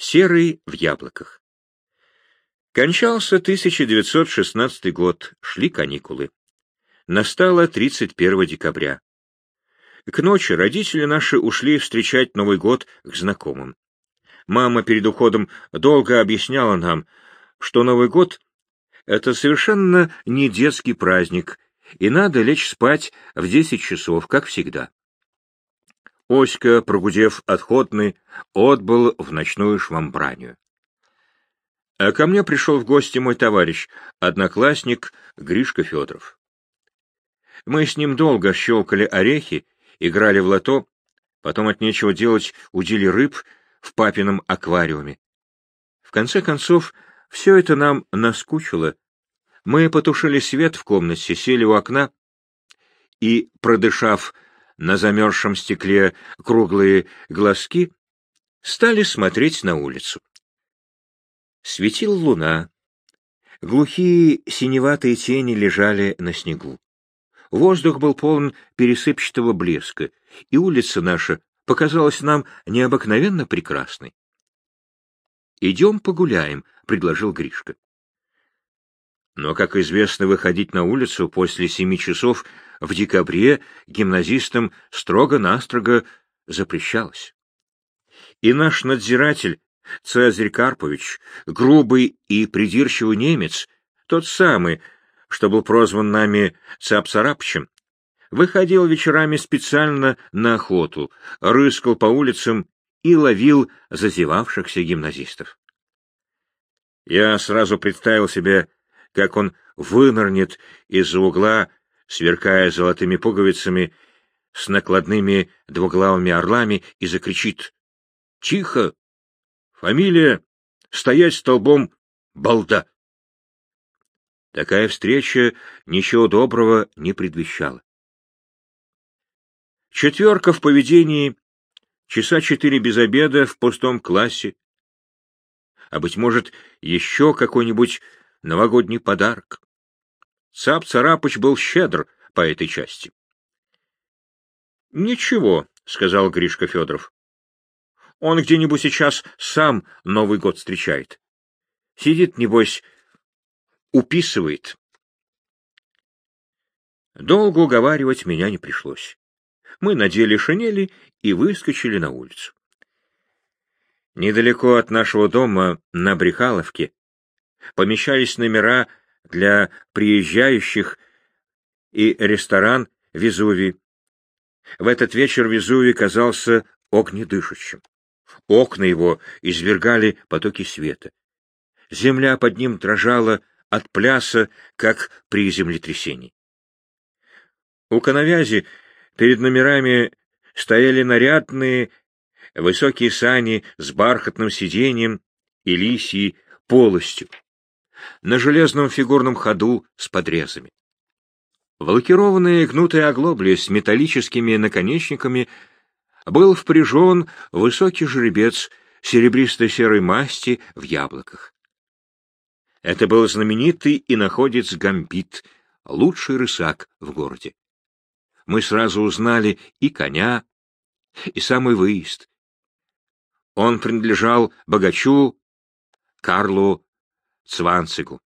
Серый в яблоках. Кончался 1916 год, шли каникулы. Настало 31 декабря. К ночи родители наши ушли встречать Новый год к знакомым. Мама перед уходом долго объясняла нам, что Новый год — это совершенно не детский праздник, и надо лечь спать в десять часов, как всегда. Оська, прогудев отходный, отбыл в ночную швамбранию. А ко мне пришел в гости мой товарищ, одноклассник Гришка Федоров. Мы с ним долго щелкали орехи, играли в лото, потом от нечего делать удили рыб в папином аквариуме. В конце концов, все это нам наскучило. Мы потушили свет в комнате, сели у окна и, продышав на замерзшем стекле круглые глазки, стали смотреть на улицу. Светила луна. Глухие синеватые тени лежали на снегу. Воздух был полон пересыпчатого блеска, и улица наша показалась нам необыкновенно прекрасной. «Идем погуляем», — предложил Гришка. Но, как известно, выходить на улицу после семи часов в декабре гимназистам строго-настрого запрещалось. И наш надзиратель, Цезарь Карпович, грубый и придирчивый немец, тот самый, что был прозван нами Цапсарапчем, выходил вечерами специально на охоту, рыскал по улицам и ловил зазевавшихся гимназистов. Я сразу представил себе, как он вынырнет из-за угла, сверкая золотыми пуговицами, с накладными двуглавыми орлами, и закричит «Тихо! Фамилия! Стоять столбом! Балда!» Такая встреча ничего доброго не предвещала. Четверка в поведении, часа четыре без обеда в пустом классе, а, быть может, еще какой-нибудь новогодний подарок. Цап Царапыч был щедр по этой части. — Ничего, — сказал Гришка Федоров. — Он где-нибудь сейчас сам Новый год встречает. Сидит, небось, уписывает. Долго уговаривать меня не пришлось. Мы надели шинели и выскочили на улицу. Недалеко от нашего дома, на Брехаловке, помещались номера для приезжающих и ресторан Везувий. В этот вечер Везувий казался огнедышащим. Окна его извергали потоки света. Земля под ним дрожала от пляса, как при землетрясении. У коновязи перед номерами стояли нарядные высокие сани с бархатным сиденьем и лисьей полостью, на железном фигурном ходу с подрезами. В лакированные гнутые оглобли с металлическими наконечниками был впряжен высокий жеребец серебристо-серой масти в яблоках. Это был знаменитый и находец Гамбит, лучший рысак в городе. Мы сразу узнали и коня, и самый выезд. Он принадлежал богачу Карлу Цванцигу.